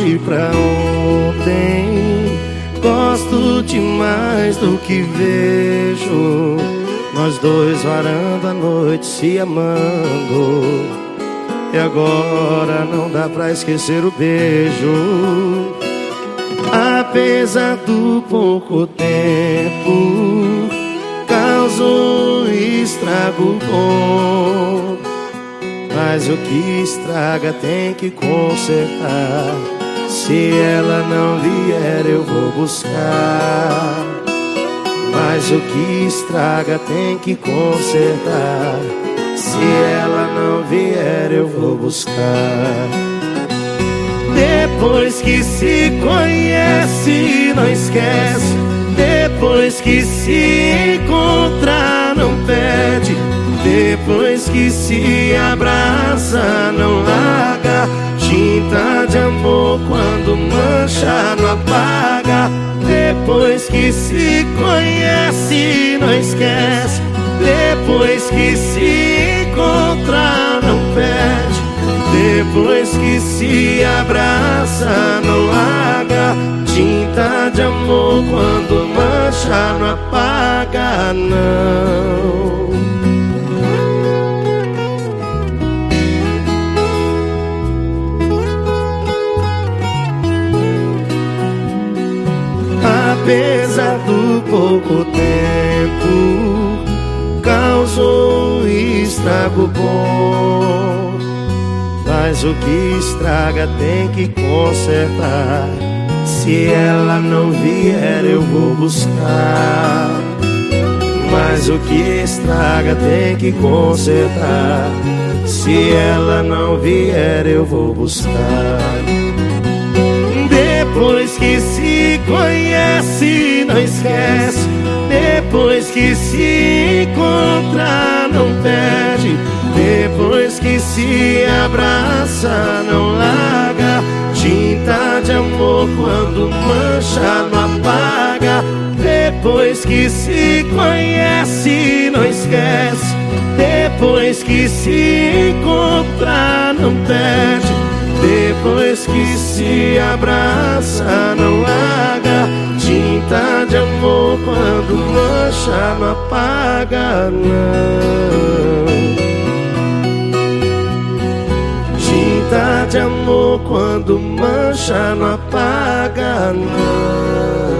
hoje pra ontem. Gosto demais do que vejo. Nós dois varando a noite se amando. E agora não dá pra esquecer o beijo. Apesar do pouco tempo, causou estrago bom. Mas o que estraga tem que consertar. Se ela não vier, eu vou buscar. Mas o que estraga tem que consertar. Se ela não vier, eu vou buscar. Depois que se conhece, não esquece. Depois que se encontra, não pede. Depois que se abraça, não larga. Quando mancha, não apaga. Depois que se conhece, não esquece. Depois que se encontra, não perde. Depois que se abraça, não larga. Tinta de amor quando mancha, não apaga, não. Apesar do pouco tempo, causou estrago bom. Mas o que estraga tem que consertar. Se ela não vier, eu vou buscar. Mas o que estraga tem que consertar. Se ela não vier, eu vou buscar. Depois que se conhece, não esquece. Depois que se encontra, não perde. Depois que se abraça, não larga. Tinta de amor quando mancha, não apaga. Depois que se conhece, não esquece. Depois que se encontra, não perde. Depois que se abraça, não larga. Mancha, não apaga, não. Tinta de amor quando mancha, não apaga, não.